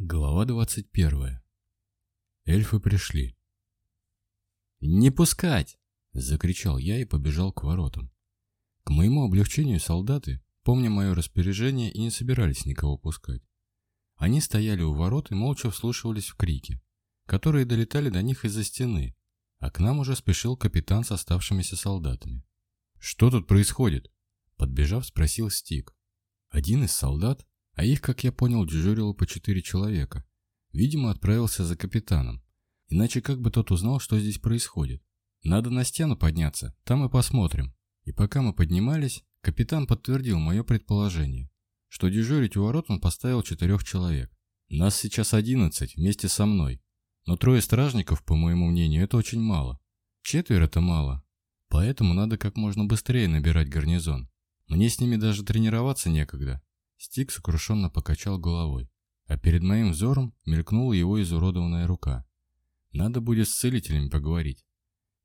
Глава 21. Эльфы пришли. «Не пускать!» – закричал я и побежал к воротам. К моему облегчению солдаты, помня мое распоряжение, и не собирались никого пускать. Они стояли у ворот и молча вслушивались в крики, которые долетали до них из-за стены, а к нам уже спешил капитан с оставшимися солдатами. «Что тут происходит?» – подбежав, спросил Стик. Один из солдат, а их, как я понял, дежурило по четыре человека. Видимо, отправился за капитаном. Иначе как бы тот узнал, что здесь происходит? Надо на стену подняться, там и посмотрим. И пока мы поднимались, капитан подтвердил мое предположение, что дежурить у ворот он поставил четырех человек. Нас сейчас одиннадцать вместе со мной. Но трое стражников, по моему мнению, это очень мало. Четверо – это мало. Поэтому надо как можно быстрее набирать гарнизон. Мне с ними даже тренироваться некогда. Стик сокрушенно покачал головой, а перед моим взором мелькнула его изуродованная рука. Надо будет с целителями поговорить.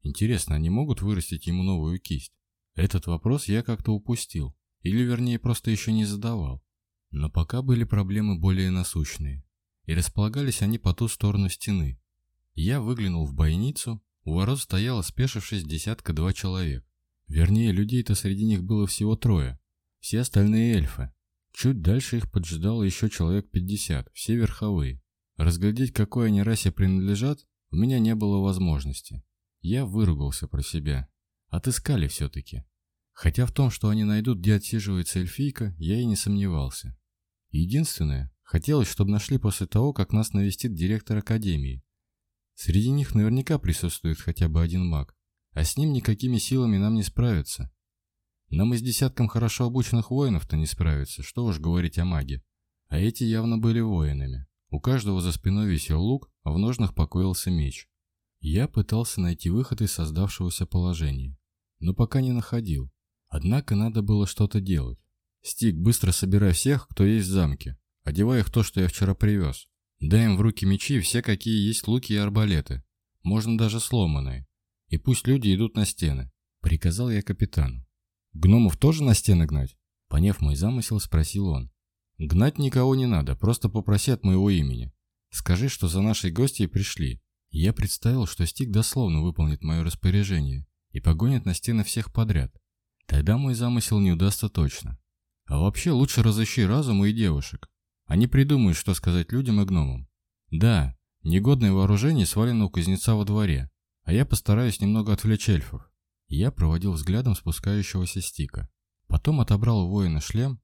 Интересно, они могут вырастить ему новую кисть? Этот вопрос я как-то упустил, или вернее просто еще не задавал. Но пока были проблемы более насущные, и располагались они по ту сторону стены. Я выглянул в бойницу, у ворот стояло спешившись десятка-два человек. Вернее, людей-то среди них было всего трое, все остальные эльфы. Чуть дальше их поджидало еще человек 50, все верховые. Разглядеть, какой они расе принадлежат, у меня не было возможности. Я выругался про себя. Отыскали все-таки. Хотя в том, что они найдут, где отсиживается эльфийка, я и не сомневался. Единственное, хотелось, чтобы нашли после того, как нас навестит директор академии. Среди них наверняка присутствует хотя бы один маг, а с ним никакими силами нам не справиться. Нам и с десятком хорошо обученных воинов-то не справиться, что уж говорить о маге. А эти явно были воинами. У каждого за спиной висел лук, а в ножнах покоился меч. Я пытался найти выход из создавшегося положения, но пока не находил. Однако надо было что-то делать. «Стик, быстро собирай всех, кто есть в замке. Одевай их то, что я вчера привез. Дай им в руки мечи все, какие есть луки и арбалеты. Можно даже сломанные. И пусть люди идут на стены», — приказал я капитану. Гномов тоже на стены гнать? Поняв мой замысел, спросил он. Гнать никого не надо, просто попроси от моего имени. Скажи, что за нашей гостьей пришли. Я представил, что Стик дословно выполнит мое распоряжение и погонит на стены всех подряд. Тогда мой замысел не удастся точно. А вообще лучше разыщи разум и девушек. А Они придумают, что сказать людям и гномам. Да, негодное вооружение свалено у кузнеца во дворе, а я постараюсь немного отвлечь эльфов. Я проводил взглядом спускающегося стика. Потом отобрал у воина шлем,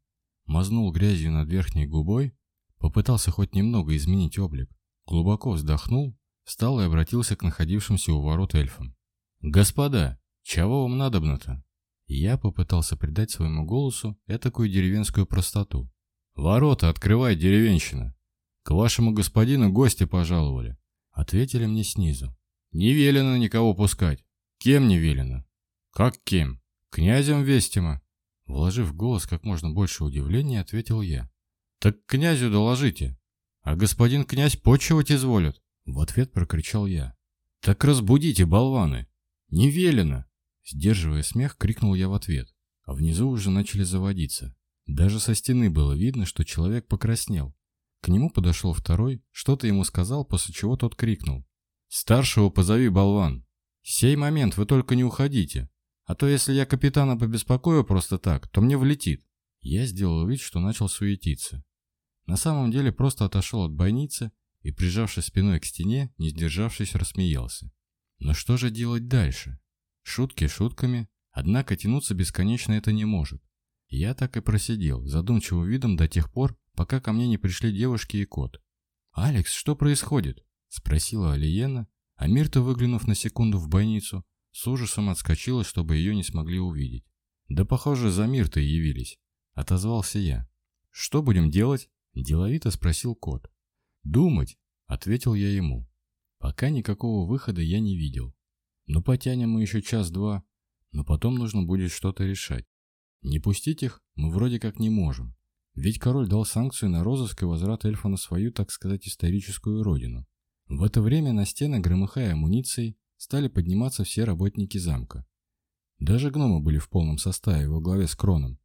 мазнул грязью над верхней губой, попытался хоть немного изменить облик, глубоко вздохнул, встал и обратился к находившимся у ворот эльфам. «Господа, чего вам надобно-то?» Я попытался придать своему голосу этакую деревенскую простоту. «Ворота открывай, деревенщина! К вашему господину гости пожаловали!» Ответили мне снизу. «Не велено никого пускать!» «Кем не велено?» «Как кем? Князем Вестима?» Вложив голос как можно больше удивления, ответил я. «Так князю доложите, а господин князь почивать изволит!» В ответ прокричал я. «Так разбудите, болваны! Не велено!» Сдерживая смех, крикнул я в ответ. А внизу уже начали заводиться. Даже со стены было видно, что человек покраснел. К нему подошел второй, что-то ему сказал, после чего тот крикнул. «Старшего позови, болван! Сей момент вы только не уходите! А то если я капитана побеспокою просто так, то мне влетит. Я сделал вид, что начал суетиться. На самом деле просто отошел от бойницы и, прижавшись спиной к стене, не сдержавшись, рассмеялся. Но что же делать дальше? Шутки шутками, однако тянуться бесконечно это не может. Я так и просидел, задумчивым видом до тех пор, пока ко мне не пришли девушки и кот. «Алекс, что происходит?» – спросила Алиена, а Мирта, выглянув на секунду в бойницу. С ужасом отскочила, чтобы ее не смогли увидеть. «Да, похоже, за мир-то явились», — отозвался я. «Что будем делать?» — деловито спросил кот. «Думать», — ответил я ему. «Пока никакого выхода я не видел. Но потянем мы еще час-два, но потом нужно будет что-то решать. Не пустить их мы вроде как не можем. Ведь король дал санкцию на розыск и возврат эльфа на свою, так сказать, историческую родину. В это время на стены, громыхая амуницией, стали подниматься все работники замка. Даже гномы были в полном составе во главе с Кроном.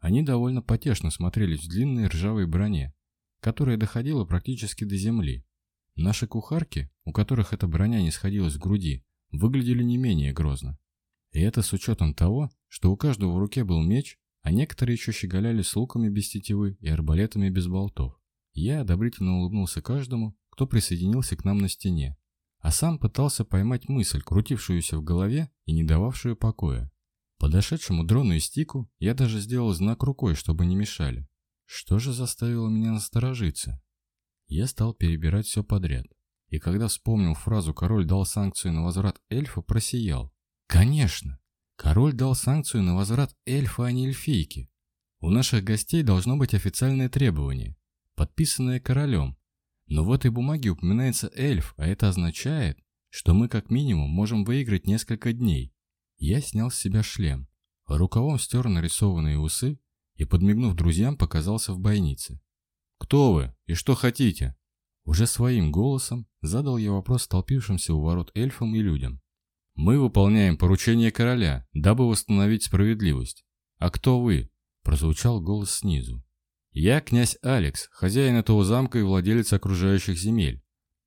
Они довольно потешно смотрелись в длинной ржавой броне, которая доходила практически до земли. Наши кухарки, у которых эта броня не сходилась к груди, выглядели не менее грозно. И это с учетом того, что у каждого в руке был меч, а некоторые еще щеголяли с луками без тетивы и арбалетами без болтов. Я одобрительно улыбнулся каждому, кто присоединился к нам на стене, а сам пытался поймать мысль, крутившуюся в голове и не дававшую покоя. Подошедшему дрону и стику я даже сделал знак рукой, чтобы не мешали. Что же заставило меня насторожиться? Я стал перебирать все подряд. И когда вспомнил фразу «король дал санкцию на возврат эльфа», просиял. Конечно! Король дал санкцию на возврат эльфа, а не эльфийки. У наших гостей должно быть официальное требование, подписанное королем, но в этой бумаге упоминается эльф, а это означает, что мы как минимум можем выиграть несколько дней. Я снял с себя шлем, рукавом стер нарисованные усы и, подмигнув друзьям, показался в бойнице. «Кто вы и что хотите?» Уже своим голосом задал я вопрос столпившимся у ворот эльфам и людям. «Мы выполняем поручение короля, дабы восстановить справедливость. А кто вы?» – прозвучал голос снизу. Я князь Алекс, хозяин этого замка и владелец окружающих земель.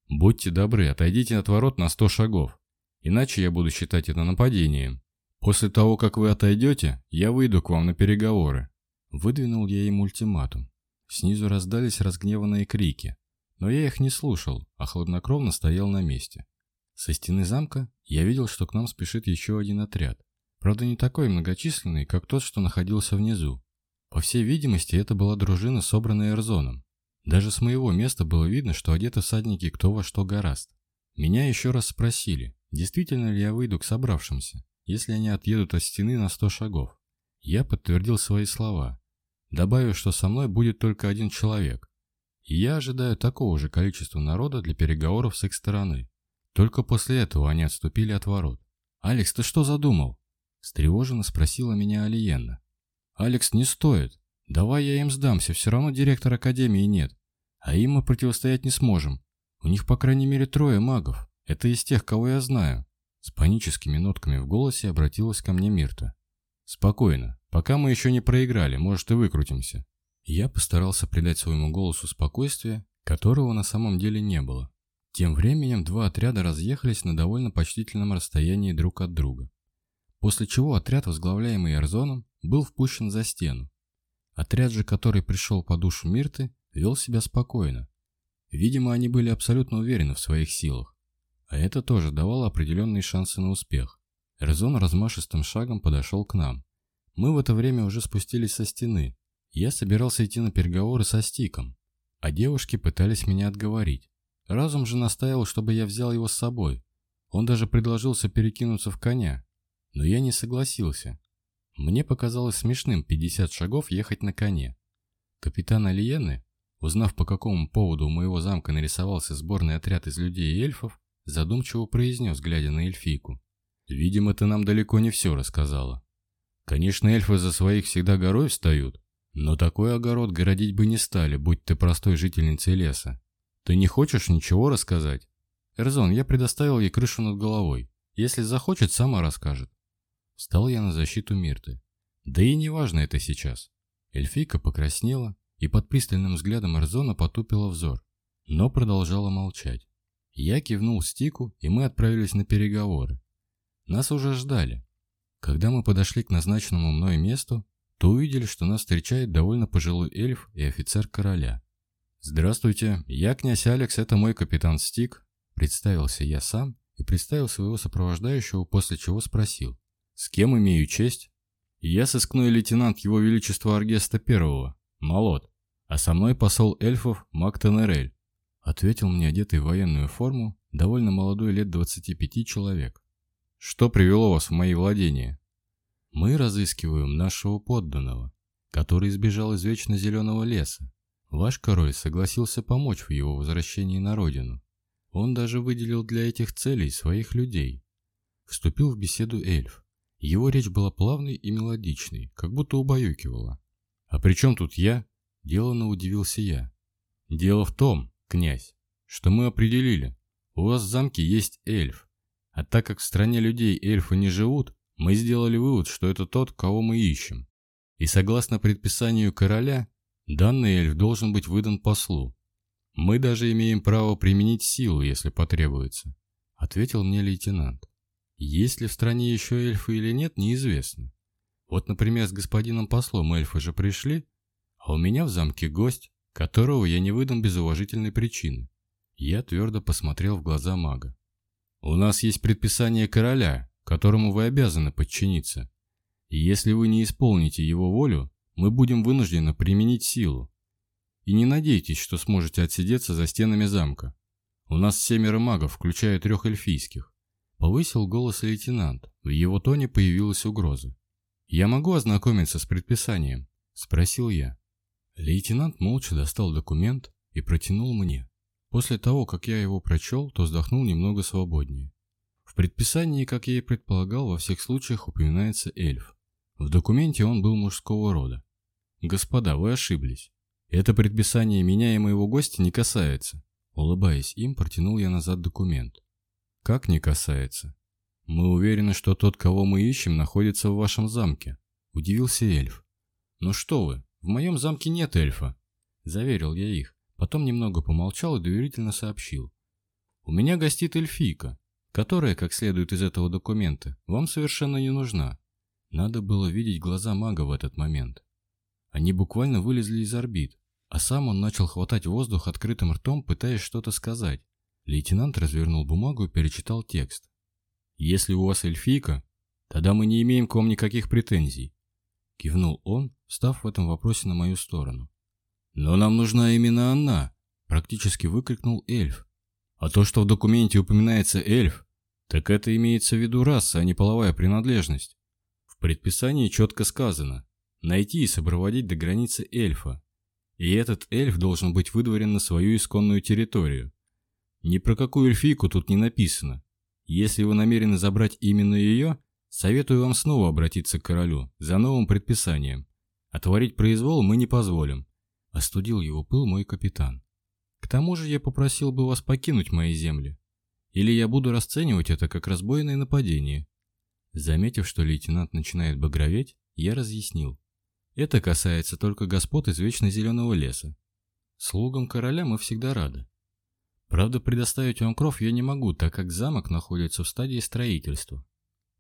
Будьте добры, отойдите от ворот на сто шагов, иначе я буду считать это нападением. После того, как вы отойдете, я выйду к вам на переговоры». Выдвинул я им ультиматум. Снизу раздались разгневанные крики, но я их не слушал, а хладнокровно стоял на месте. Со стены замка я видел, что к нам спешит еще один отряд. Правда, не такой многочисленный, как тот, что находился внизу. По всей видимости, это была дружина, собранная Эрзоном. Даже с моего места было видно, что одеты всадники кто во что гораст. Меня еще раз спросили, действительно ли я выйду к собравшимся, если они отъедут от стены на сто шагов. Я подтвердил свои слова, добавив, что со мной будет только один человек. И я ожидаю такого же количества народа для переговоров с их стороны. Только после этого они отступили от ворот. «Алекс, ты что задумал?» – встревоженно спросила меня Алиенна. «Алекс, не стоит. Давай я им сдамся, все равно директор Академии нет. А им мы противостоять не сможем. У них, по крайней мере, трое магов. Это из тех, кого я знаю». С паническими нотками в голосе обратилась ко мне Мирта. «Спокойно. Пока мы еще не проиграли, может, и выкрутимся». Я постарался придать своему голосу спокойствие, которого на самом деле не было. Тем временем два отряда разъехались на довольно почтительном расстоянии друг от друга. После чего отряд, возглавляемый Эрзоном, был впущен за стену. Отряд же, который пришел по душу Мирты, вел себя спокойно. Видимо, они были абсолютно уверены в своих силах. А это тоже давало определенные шансы на успех. Эрзон размашистым шагом подошел к нам. Мы в это время уже спустились со стены. Я собирался идти на переговоры со Стиком, а девушки пытались меня отговорить. Разум же настаивал, чтобы я взял его с собой. Он даже предложился перекинуться в коня, но я не согласился. Мне показалось смешным 50 шагов ехать на коне. Капитан Алиены, узнав по какому поводу у моего замка нарисовался сборный отряд из людей и эльфов, задумчиво произнес, глядя на эльфийку. «Видимо, ты нам далеко не все рассказала. Конечно, эльфы за своих всегда горой встают, но такой огород городить бы не стали, будь ты простой жительницей леса. Ты не хочешь ничего рассказать? Эрзон, я предоставил ей крышу над головой. Если захочет, сама расскажет. Встал я на защиту Мирты. Да и не важно это сейчас. Эльфийка покраснела и под пристальным взглядом Арзона потупила взор, но продолжала молчать. Я кивнул Стику, и мы отправились на переговоры. Нас уже ждали. Когда мы подошли к назначенному мной месту, то увидели, что нас встречает довольно пожилой эльф и офицер короля. «Здравствуйте, я князь Алекс, это мой капитан Стик», представился я сам и представил своего сопровождающего, после чего спросил. С кем имею честь? Я сыскной лейтенант Его Величества Аргеста Первого, Молот, а со мной посол эльфов Мак Тенерель, ответил мне одетый в военную форму довольно молодой лет 25 человек. Что привело вас в мои владения? Мы разыскиваем нашего подданного, который сбежал из вечно зеленого леса. Ваш король согласился помочь в его возвращении на родину. Он даже выделил для этих целей своих людей. Вступил в беседу эльф. Его речь была плавной и мелодичной, как будто убаюкивала. «А при чем тут я?» – деланно удивился я. «Дело в том, князь, что мы определили. У вас в замке есть эльф. А так как в стране людей эльфы не живут, мы сделали вывод, что это тот, кого мы ищем. И согласно предписанию короля, данный эльф должен быть выдан послу. Мы даже имеем право применить силу, если потребуется», – ответил мне лейтенант. Есть ли в стране еще эльфы или нет, неизвестно. Вот, например, с господином послом эльфы же пришли, а у меня в замке гость, которого я не выдам без уважительной причины. Я твердо посмотрел в глаза мага. «У нас есть предписание короля, которому вы обязаны подчиниться. И если вы не исполните его волю, мы будем вынуждены применить силу. И не надейтесь, что сможете отсидеться за стенами замка. У нас семеро магов, включая трех эльфийских. Повысил голос лейтенант. В его тоне появилась угроза. «Я могу ознакомиться с предписанием?» – спросил я. Лейтенант молча достал документ и протянул мне. После того, как я его прочел, то вздохнул немного свободнее. В предписании, как я и предполагал, во всех случаях упоминается эльф. В документе он был мужского рода. «Господа, вы ошиблись. Это предписание меня и моего гостя не касается». Улыбаясь им, протянул я назад документ. Как не касается? Мы уверены, что тот, кого мы ищем, находится в вашем замке. Удивился эльф. Ну что вы, в моем замке нет эльфа. Заверил я их. Потом немного помолчал и доверительно сообщил. У меня гостит эльфийка, которая, как следует из этого документа, вам совершенно не нужна. Надо было видеть глаза мага в этот момент. Они буквально вылезли из орбит, а сам он начал хватать воздух открытым ртом, пытаясь что-то сказать, Лейтенант развернул бумагу и перечитал текст. «Если у вас эльфийка, тогда мы не имеем к вам никаких претензий», кивнул он, встав в этом вопросе на мою сторону. «Но нам нужна именно она!» – практически выкрикнул эльф. «А то, что в документе упоминается эльф, так это имеется в виду раса, а не половая принадлежность. В предписании четко сказано – найти и сопроводить до границы эльфа. И этот эльф должен быть выдворен на свою исконную территорию. Ни про какую эльфийку тут не написано. Если вы намерены забрать именно ее, советую вам снова обратиться к королю за новым предписанием. Отворить произвол мы не позволим. Остудил его пыл мой капитан. К тому же я попросил бы вас покинуть мои земли. Или я буду расценивать это как разбойное нападение. Заметив, что лейтенант начинает багроветь, я разъяснил. Это касается только господ из Вечно Зеленого Леса. Слугам короля мы всегда рады. Правда, предоставить вам кров я не могу, так как замок находится в стадии строительства.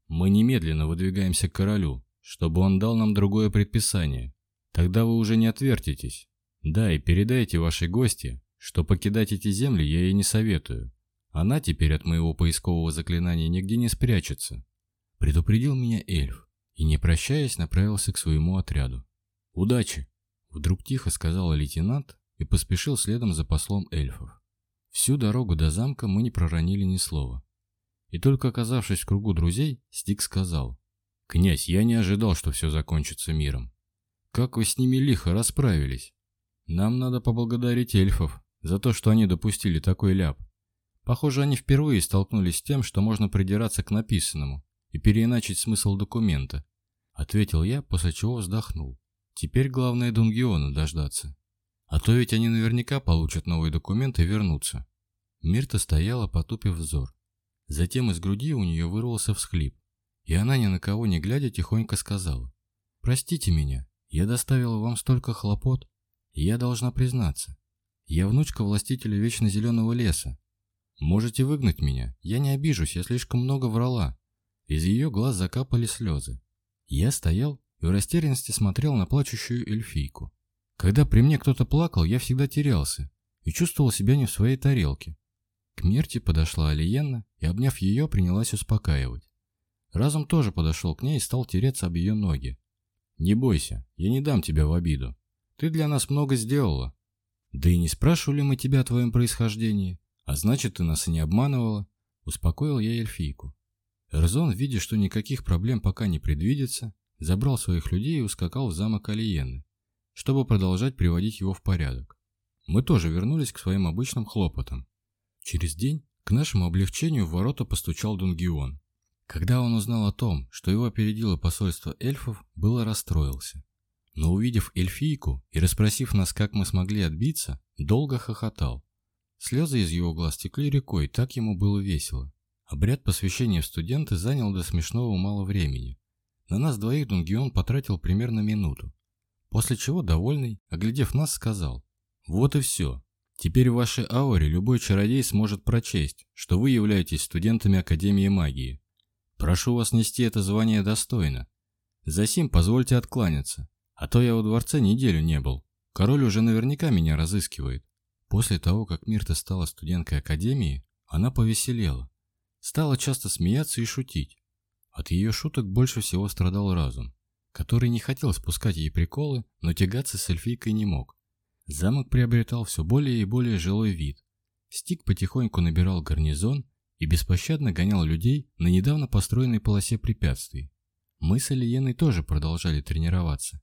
Мы немедленно выдвигаемся к королю, чтобы он дал нам другое предписание. Тогда вы уже не отвертитесь. Да, и передайте вашей гости, что покидать эти земли я ей не советую. Она теперь от моего поискового заклинания нигде не спрячется. Предупредил меня эльф и, не прощаясь, направился к своему отряду. «Удачи!» — вдруг тихо сказал лейтенант и поспешил следом за послом эльфов. Всю дорогу до замка мы не проронили ни слова. И только оказавшись в кругу друзей, Стик сказал. «Князь, я не ожидал, что все закончится миром. Как вы с ними лихо расправились? Нам надо поблагодарить эльфов за то, что они допустили такой ляп. Похоже, они впервые столкнулись с тем, что можно придираться к написанному и переиначить смысл документа», — ответил я, после чего вздохнул. «Теперь главное Дунгиона дождаться». А то ведь они наверняка получат новые документы и вернутся. Мирта стояла, потупив взор. Затем из груди у нее вырвался всхлип, и она, ни на кого не глядя, тихонько сказала. «Простите меня, я доставила вам столько хлопот, я должна признаться. Я внучка властителя Вечно Зеленого Леса. Можете выгнать меня, я не обижусь, я слишком много врала». Из ее глаз закапали слезы. Я стоял и в растерянности смотрел на плачущую эльфийку. Когда при мне кто-то плакал, я всегда терялся и чувствовал себя не в своей тарелке. К Мирте подошла Алиенна и, обняв ее, принялась успокаивать. Разум тоже подошел к ней и стал тереться об ее ноги. «Не бойся, я не дам тебя в обиду. Ты для нас много сделала. Да и не спрашивали мы тебя о твоем происхождении, а значит, ты нас и не обманывала», — успокоил я эльфийку. Эрзон, видя, что никаких проблем пока не предвидится, забрал своих людей и ускакал в замок Алиены чтобы продолжать приводить его в порядок. Мы тоже вернулись к своим обычным хлопотам. Через день к нашему облегчению в ворота постучал Дунгион. Когда он узнал о том, что его опередило посольство эльфов, было расстроился. Но увидев эльфийку и расспросив нас, как мы смогли отбиться, долго хохотал. Слезы из его глаз текли рекой, так ему было весело. Обряд посвящения в студенты занял до смешного мало времени. На нас двоих Дунгион потратил примерно минуту. После чего довольный, оглядев нас, сказал, «Вот и все. Теперь в вашей ауре любой чародей сможет прочесть, что вы являетесь студентами Академии магии. Прошу вас нести это звание достойно. Засим позвольте откланяться, а то я у дворца неделю не был. Король уже наверняка меня разыскивает». После того, как Мирта стала студенткой Академии, она повеселела. Стала часто смеяться и шутить. От ее шуток больше всего страдал разум который не хотел спускать ей приколы, но тягаться с эльфийкой не мог. Замок приобретал все более и более жилой вид. Стик потихоньку набирал гарнизон и беспощадно гонял людей на недавно построенной полосе препятствий. Мы с Алиеной тоже продолжали тренироваться.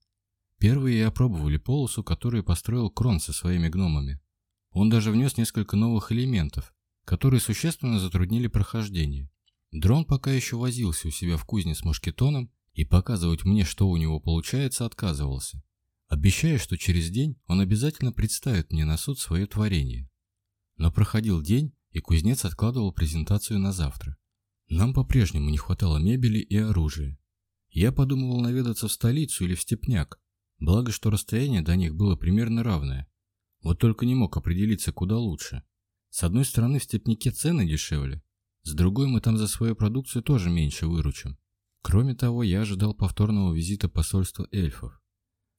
Первые опробовали полосу, которую построил Крон со своими гномами. Он даже внес несколько новых элементов, которые существенно затруднили прохождение. Дрон пока еще возился у себя в кузне с мушкетоном и показывать мне, что у него получается, отказывался, обещая, что через день он обязательно представит мне на суд свое творение. Но проходил день, и кузнец откладывал презентацию на завтра. Нам по-прежнему не хватало мебели и оружия. Я подумывал наведаться в столицу или в степняк, благо что расстояние до них было примерно равное. Вот только не мог определиться, куда лучше. С одной стороны, в степняке цены дешевле, с другой мы там за свою продукцию тоже меньше выручим. Кроме того, я ожидал повторного визита посольства эльфов.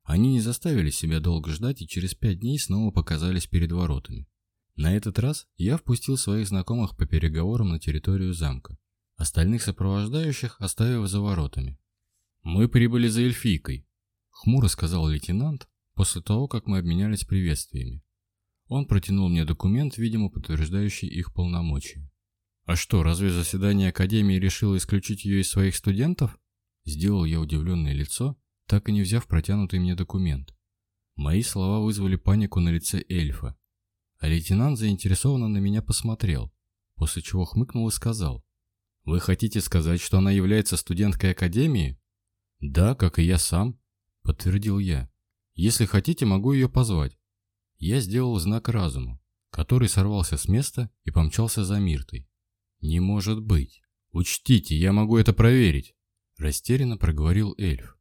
Они не заставили себя долго ждать и через пять дней снова показались перед воротами. На этот раз я впустил своих знакомых по переговорам на территорию замка, остальных сопровождающих оставив за воротами. «Мы прибыли за эльфийкой», — хмуро сказал лейтенант после того, как мы обменялись приветствиями. Он протянул мне документ, видимо, подтверждающий их полномочия. А что, разве заседание Академии решило исключить ее из своих студентов? Сделал я удивленное лицо, так и не взяв протянутый мне документ. Мои слова вызвали панику на лице эльфа. А лейтенант заинтересованно на меня посмотрел, после чего хмыкнул и сказал. «Вы хотите сказать, что она является студенткой Академии?» «Да, как и я сам», — подтвердил я. «Если хотите, могу ее позвать». Я сделал знак разуму, который сорвался с места и помчался за Миртой. «Не может быть! Учтите, я могу это проверить!» Растерянно проговорил эльф.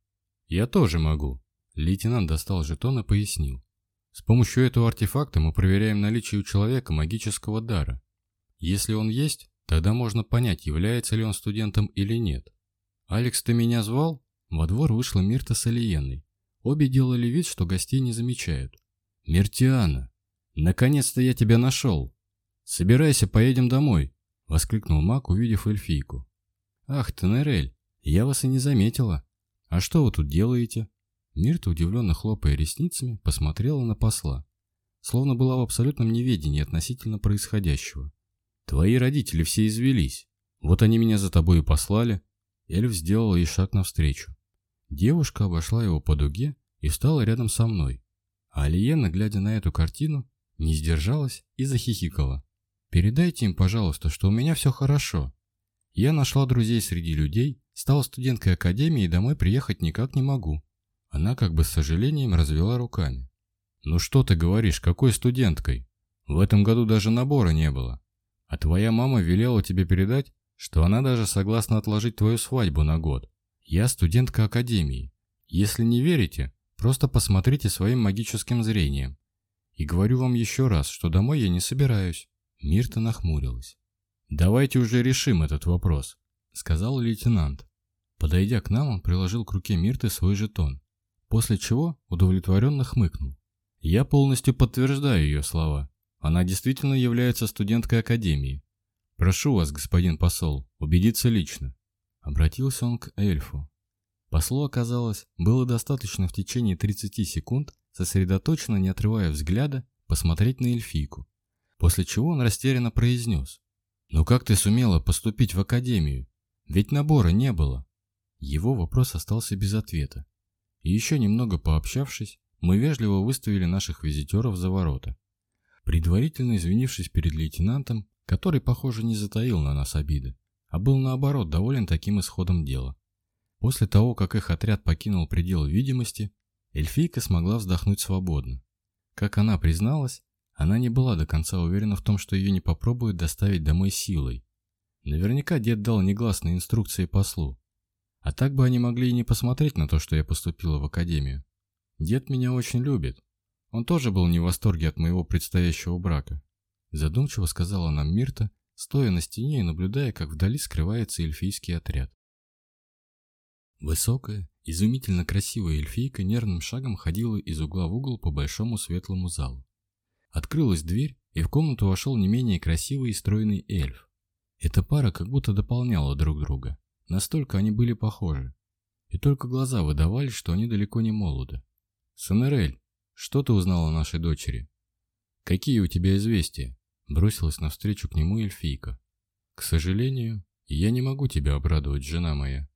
«Я тоже могу!» Лейтенант достал жетон и пояснил. «С помощью этого артефакта мы проверяем наличие у человека магического дара. Если он есть, тогда можно понять, является ли он студентом или нет. «Алекс, ты меня звал?» Во двор вышла Мирта с Алиеной. Обе делали вид, что гостей не замечают. «Миртиана! Наконец-то я тебя нашел! Собирайся, поедем домой!» — воскликнул Мак, увидев эльфийку. «Ах, Тенерель, я вас и не заметила. А что вы тут делаете?» Мирта, удивленно хлопая ресницами, посмотрела на посла, словно была в абсолютном неведении относительно происходящего. «Твои родители все извелись. Вот они меня за тобой и послали». Эльф сделал ей шаг навстречу. Девушка обошла его по дуге и встала рядом со мной. А Алиена, глядя на эту картину, не сдержалась и захихикала. Передайте им, пожалуйста, что у меня все хорошо. Я нашла друзей среди людей, стала студенткой академии и домой приехать никак не могу. Она как бы с сожалением развела руками. Ну что ты говоришь, какой студенткой? В этом году даже набора не было. А твоя мама велела тебе передать, что она даже согласна отложить твою свадьбу на год. Я студентка академии. Если не верите, просто посмотрите своим магическим зрением. И говорю вам еще раз, что домой я не собираюсь. Мирта нахмурилась. «Давайте уже решим этот вопрос», — сказал лейтенант. Подойдя к нам, он приложил к руке Мирты свой жетон, после чего удовлетворенно хмыкнул. «Я полностью подтверждаю ее слова. Она действительно является студенткой Академии. Прошу вас, господин посол, убедиться лично». Обратился он к эльфу. Послу оказалось, было достаточно в течение 30 секунд, сосредоточенно, не отрывая взгляда, посмотреть на эльфийку после чего он растерянно произнес. «Но как ты сумела поступить в академию? Ведь набора не было». Его вопрос остался без ответа. И еще немного пообщавшись, мы вежливо выставили наших визитеров за ворота. Предварительно извинившись перед лейтенантом, который, похоже, не затаил на нас обиды, а был наоборот доволен таким исходом дела. После того, как их отряд покинул пределы видимости, эльфийка смогла вздохнуть свободно. Как она призналась, она не была до конца уверена в том, что ее не попробуют доставить домой силой. Наверняка дед дал негласные инструкции послу. А так бы они могли и не посмотреть на то, что я поступила в академию. Дед меня очень любит. Он тоже был не в восторге от моего предстоящего брака. Задумчиво сказала нам Мирта, стоя на стене и наблюдая, как вдали скрывается эльфийский отряд. Высокая, изумительно красивая эльфийка нервным шагом ходила из угла в угол по большому светлому залу. Открылась дверь, и в комнату вошел не менее красивый и стройный эльф. Эта пара как будто дополняла друг друга. Настолько они были похожи. И только глаза выдавали, что они далеко не молоды. «Сонерель, что ты узнала о нашей дочери?» «Какие у тебя известия?» Бросилась навстречу к нему эльфийка. «К сожалению, я не могу тебя обрадовать, жена моя».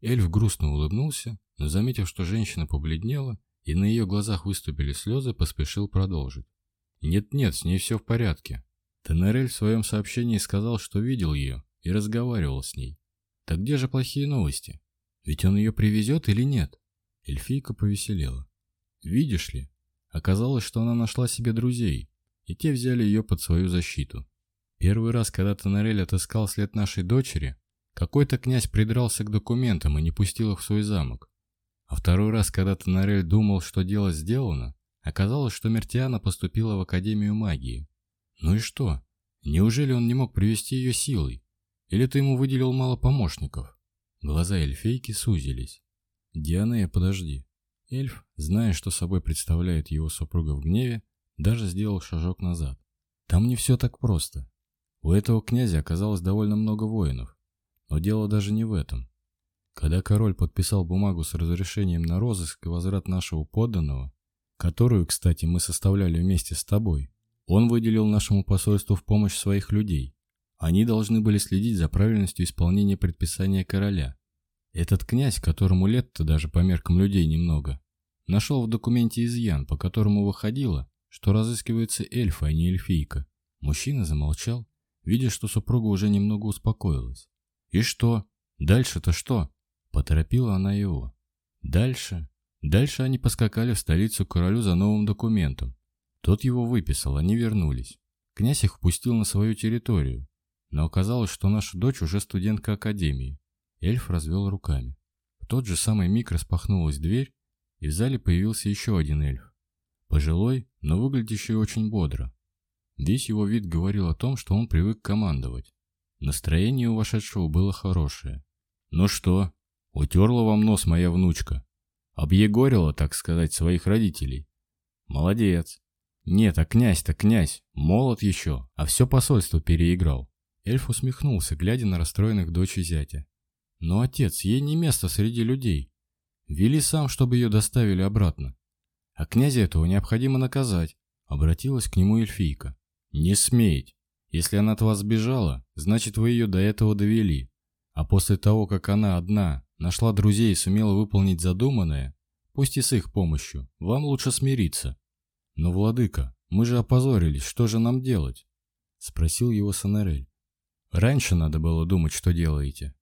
Эльф грустно улыбнулся, но заметив, что женщина побледнела, и на ее глазах выступили слезы, поспешил продолжить. Нет-нет, с ней все в порядке. Тенерель в своем сообщении сказал, что видел ее и разговаривал с ней. Так где же плохие новости? Ведь он ее привезет или нет? Эльфийка повеселела. Видишь ли, оказалось, что она нашла себе друзей, и те взяли ее под свою защиту. Первый раз, когда Тонарель отыскал след нашей дочери, какой-то князь придрался к документам и не пустил их в свой замок. А второй раз, когда Тонарель думал, что дело сделано, Оказалось, что Мертиана поступила в Академию магии. Ну и что? Неужели он не мог привести ее силой? Или ты ему выделил мало помощников? Глаза эльфейки сузились. Дианея, подожди. Эльф, зная, что собой представляет его супруга в гневе, даже сделал шажок назад. Там не все так просто. У этого князя оказалось довольно много воинов. Но дело даже не в этом. Когда король подписал бумагу с разрешением на розыск и возврат нашего подданного, которую, кстати, мы составляли вместе с тобой, он выделил нашему посольству в помощь своих людей. Они должны были следить за правильностью исполнения предписания короля. Этот князь, которому лет-то даже по меркам людей немного, нашел в документе изъян, по которому выходило, что разыскивается эльф, а не эльфийка. Мужчина замолчал, видя, что супруга уже немного успокоилась. «И что? Дальше-то что?» – поторопила она его. «Дальше?» Дальше они поскакали в столицу к королю за новым документом. Тот его выписал, они вернулись. Князь их впустил на свою территорию, но оказалось, что наша дочь уже студентка академии. Эльф развел руками. В тот же самый миг распахнулась дверь, и в зале появился еще один эльф. Пожилой, но выглядящий очень бодро. Весь его вид говорил о том, что он привык командовать. Настроение у вошедшего было хорошее. «Ну что, утерла вам нос моя внучка?» Объегорила, так сказать, своих родителей. Молодец. Нет, а князь-то князь, молод еще, а все посольство переиграл. Эльф усмехнулся, глядя на расстроенных дочь и зятя. Но, отец, ей не место среди людей. Вели сам, чтобы ее доставили обратно. А князя этого необходимо наказать, обратилась к нему эльфийка. Не смейть. Если она от вас сбежала, значит вы ее до этого довели. А после того, как она одна Нашла друзей и сумела выполнить задуманное, пусть и с их помощью, вам лучше смириться. Но, владыка, мы же опозорились, что же нам делать? Спросил его Сонарель. Раньше надо было думать, что делаете.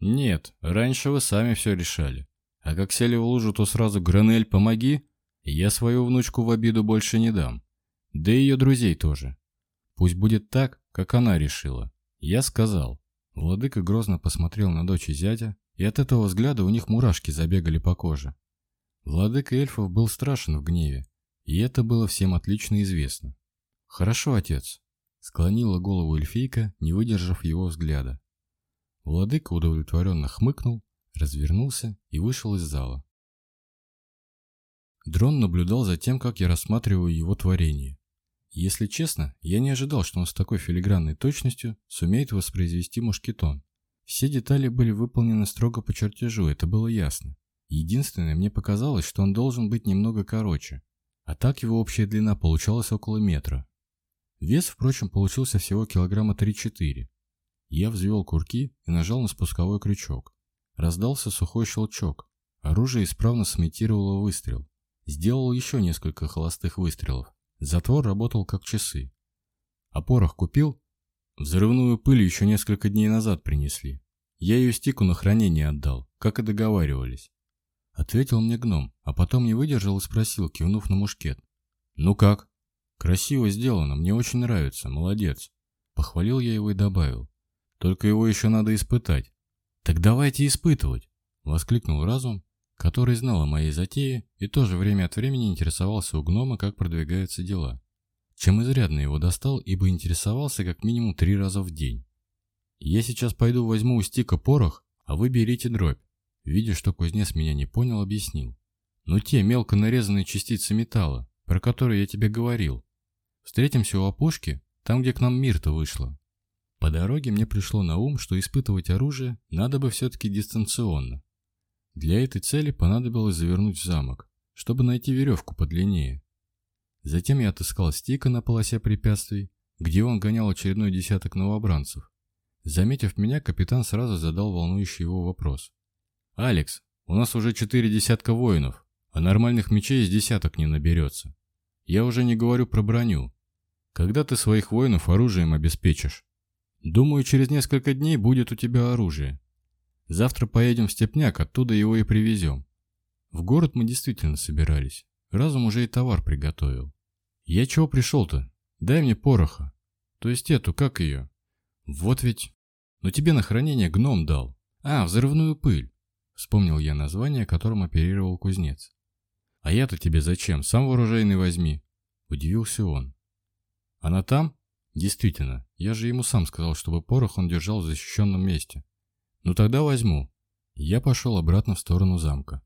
Нет, раньше вы сами все решали. А как сели в лужу, то сразу «Гранель, помоги!» Я свою внучку в обиду больше не дам. Да и ее друзей тоже. Пусть будет так, как она решила. Я сказал. Владыка грозно посмотрел на дочь и зятя, и от этого взгляда у них мурашки забегали по коже. Владыка эльфов был страшен в гневе, и это было всем отлично известно. «Хорошо, отец», — склонила голову эльфийка, не выдержав его взгляда. Владыка удовлетворенно хмыкнул, развернулся и вышел из зала. Дрон наблюдал за тем, как я рассматриваю его творение. Если честно, я не ожидал, что он с такой филигранной точностью сумеет воспроизвести мушкетон. Все детали были выполнены строго по чертежу, это было ясно. Единственное, мне показалось, что он должен быть немного короче. А так его общая длина получалась около метра. Вес, впрочем, получился всего килограмма 3-4. Я взвел курки и нажал на спусковой крючок. Раздался сухой щелчок. Оружие исправно сымитировало выстрел. Сделал еще несколько холостых выстрелов. Затвор работал как часы. «А купил?» Взрывную пыль еще несколько дней назад принесли. Я ее стику на хранение отдал, как и договаривались. Ответил мне гном, а потом не выдержал и спросил, кивнув на мушкет. «Ну как?» «Красиво сделано, мне очень нравится, молодец». Похвалил я его и добавил. «Только его еще надо испытать». «Так давайте испытывать!» Воскликнул разум, который знал о моей затее и то же время от времени интересовался у гнома, как продвигаются дела чем изрядно его достал, ибо интересовался как минимум три раза в день. «Я сейчас пойду возьму у стика порох, а вы берите дробь». Видя, что кузнец меня не понял, объяснил. «Ну те мелко нарезанные частицы металла, про которые я тебе говорил. Встретимся у опушки, там, где к нам мир-то вышло. По дороге мне пришло на ум, что испытывать оружие надо бы все-таки дистанционно. Для этой цели понадобилось завернуть в замок, чтобы найти веревку подлиннее. Затем я отыскал Стика на полосе препятствий, где он гонял очередной десяток новобранцев. Заметив меня, капитан сразу задал волнующий его вопрос. «Алекс, у нас уже четыре десятка воинов, а нормальных мечей из десяток не наберется. Я уже не говорю про броню. Когда ты своих воинов оружием обеспечишь? Думаю, через несколько дней будет у тебя оружие. Завтра поедем в Степняк, оттуда его и привезем. В город мы действительно собирались. Разум уже и товар приготовил. Я чего пришел-то? Дай мне пороха. То есть эту, как ее? Вот ведь. Но тебе на хранение гном дал. А, взрывную пыль. Вспомнил я название, которым оперировал кузнец. А я-то тебе зачем? Сам вооружейный возьми. Удивился он. Она там? Действительно, я же ему сам сказал, чтобы порох он держал в защищенном месте. Ну тогда возьму. Я пошел обратно в сторону замка.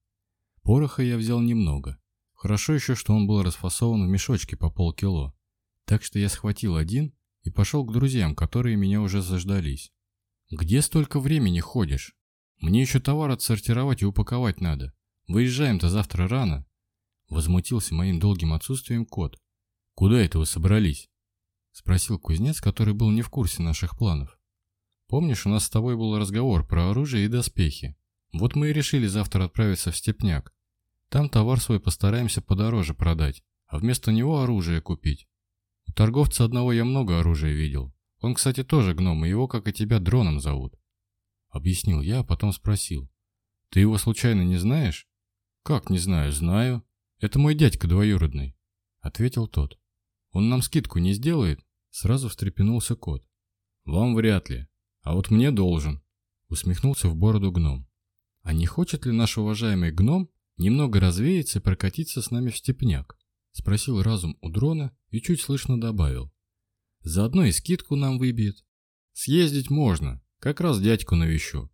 Пороха я взял немного, Хорошо еще, что он был расфасован в мешочке по полкило. Так что я схватил один и пошел к друзьям, которые меня уже заждались. «Где столько времени ходишь? Мне еще товар отсортировать и упаковать надо. Выезжаем-то завтра рано». Возмутился моим долгим отсутствием кот. «Куда это вы собрались?» Спросил кузнец, который был не в курсе наших планов. «Помнишь, у нас с тобой был разговор про оружие и доспехи? Вот мы и решили завтра отправиться в степняк. Там товар свой постараемся подороже продать, а вместо него оружие купить. У торговца одного я много оружия видел. Он, кстати, тоже гном, и его, как и тебя, дроном зовут. Объяснил я, а потом спросил. Ты его случайно не знаешь? Как не знаю, знаю. Это мой дядька двоюродный. Ответил тот. Он нам скидку не сделает? Сразу встрепенулся кот. Вам вряд ли. А вот мне должен. Усмехнулся в бороду гном. А не хочет ли наш уважаемый гном немного развеяться и прокатиться с нами в степняк?» — спросил разум у дрона и чуть слышно добавил. «Заодно и скидку нам выбьет. Съездить можно, как раз дядьку навещу».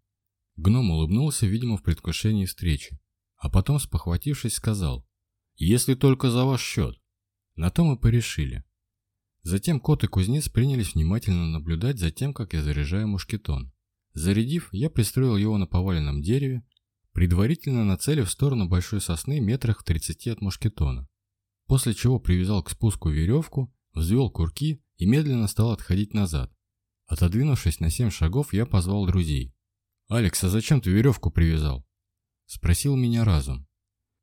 Гном улыбнулся, видимо, в предвкушении встречи, а потом, спохватившись, сказал, «Если только за ваш счет». На то мы порешили. Затем кот и кузнец принялись внимательно наблюдать за тем, как я заряжаю мушкетон. Зарядив, я пристроил его на поваленном дереве, предварительно нацелив в сторону большой сосны метрах в 30 от мушкетона, после чего привязал к спуску веревку, взвел курки и медленно стал отходить назад. Отодвинувшись на семь шагов, я позвал друзей. «Алекс, а зачем ты веревку привязал?» Спросил меня разум.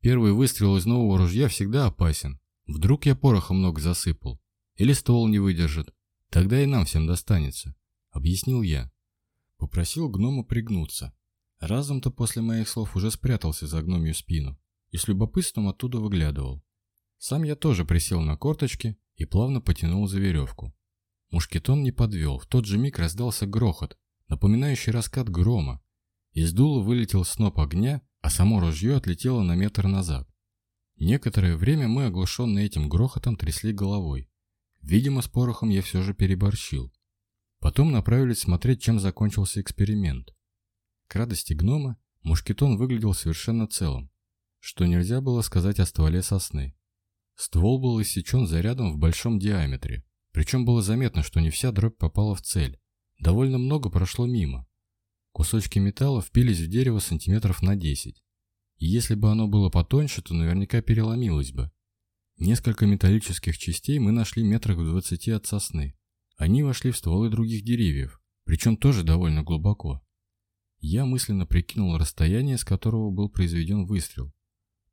Первый выстрел из нового ружья всегда опасен. Вдруг я пороха много засыпал. Или ствол не выдержит. Тогда и нам всем достанется. Объяснил я. Попросил гнома пригнуться, Разум-то после моих слов уже спрятался за гномью спину и с любопытством оттуда выглядывал. Сам я тоже присел на корточки и плавно потянул за веревку. Мушкетон не подвел, в тот же миг раздался грохот, напоминающий раскат грома. Из дула вылетел сноп огня, а само ружье отлетело на метр назад. Некоторое время мы, оглушенные этим грохотом, трясли головой. Видимо, с порохом я все же переборщил. Потом направились смотреть, чем закончился эксперимент. К радости гнома мушкетон выглядел совершенно целым, что нельзя было сказать о стволе сосны. Ствол был иссечен зарядом в большом диаметре, причем было заметно, что не вся дробь попала в цель. Довольно много прошло мимо. Кусочки металла впились в дерево сантиметров на 10. И если бы оно было потоньше, то наверняка переломилось бы. Несколько металлических частей мы нашли метрах в 20 от сосны. Они вошли в стволы других деревьев, причем тоже довольно глубоко. Я мысленно прикинул расстояние, с которого был произведен выстрел.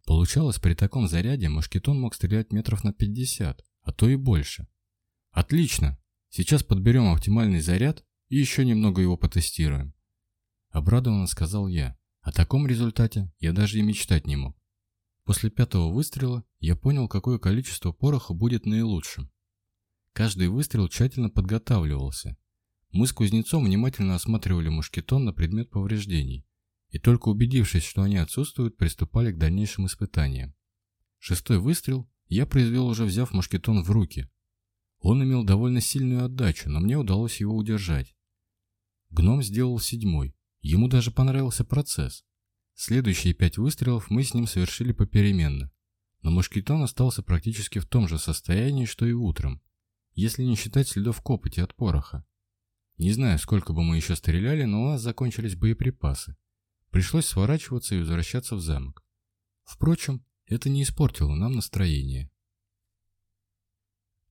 Получалось, при таком заряде мушкетон мог стрелять метров на 50, а то и больше. Отлично! Сейчас подберем оптимальный заряд и еще немного его потестируем. Обрадованно сказал я. О таком результате я даже и мечтать не мог. После пятого выстрела я понял, какое количество пороха будет наилучшим. Каждый выстрел тщательно подготавливался, мы с кузнецом внимательно осматривали мушкетон на предмет повреждений и только убедившись, что они отсутствуют, приступали к дальнейшим испытаниям. Шестой выстрел я произвел уже взяв мушкетон в руки. Он имел довольно сильную отдачу, но мне удалось его удержать. Гном сделал седьмой. Ему даже понравился процесс. Следующие пять выстрелов мы с ним совершили попеременно. Но мушкетон остался практически в том же состоянии, что и утром, если не считать следов копоти от пороха. Не знаю, сколько бы мы еще стреляли, но у нас закончились боеприпасы. Пришлось сворачиваться и возвращаться в замок. Впрочем, это не испортило нам настроение.